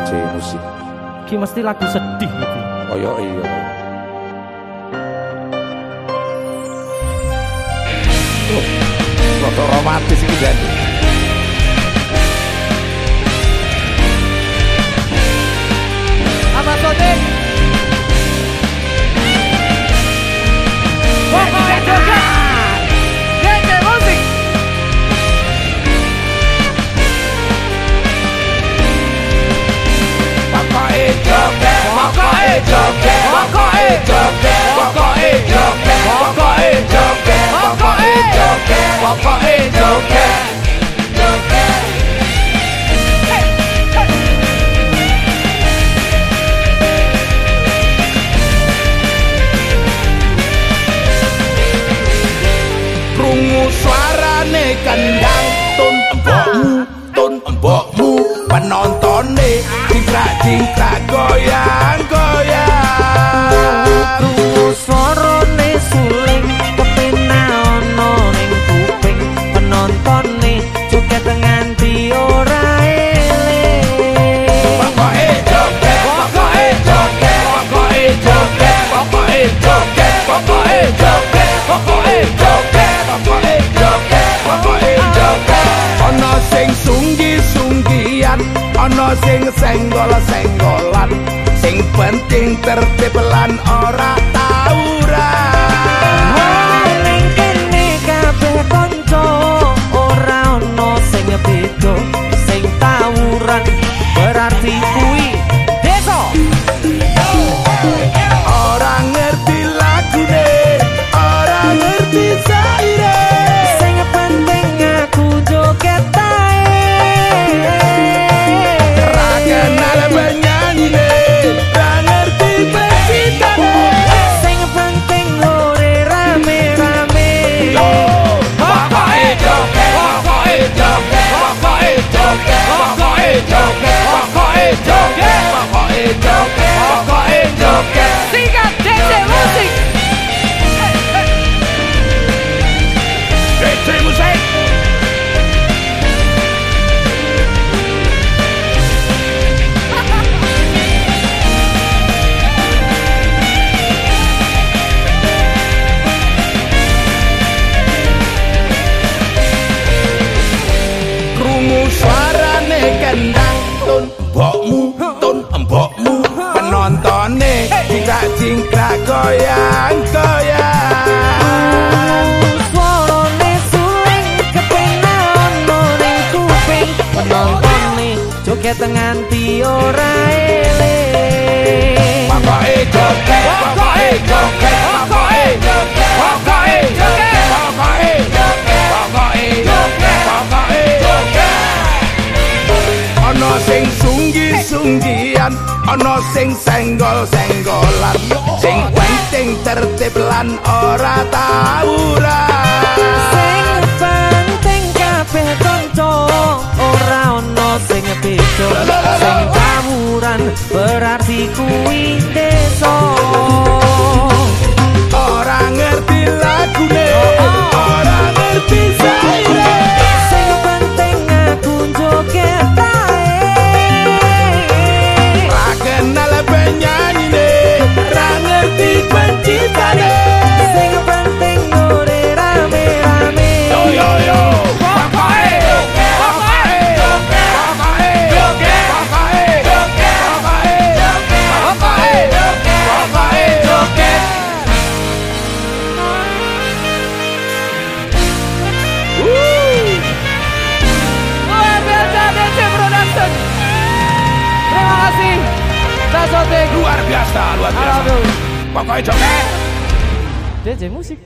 DJ musik. Ki mesti lagu sedih iki. Kaya iya. Oh, rada romantis iki jan. Krungu suarane kendang tun embokmu tun embokmu penontone cingkrak-cingkrak goyang ana sing senggol senggolan sing penting tertib lan ora Jogger! Papa är Jogger! Pappa är Jogger! Tun mbokmu tun mbokmu penontone jingkrak jingkrak goyang goyang Suarane suling kepenaono ning kuping. Penontone joget nganti ora sunggian ana sing senggol senggolan sing penting tertib lan ora tawuran. Sing penting kabeh kanca ora ono sing beda. Sing tawuran berarti kuwi kasih. Dasotik luar biasa luar biasa. Pokoknya joget. DJ Musik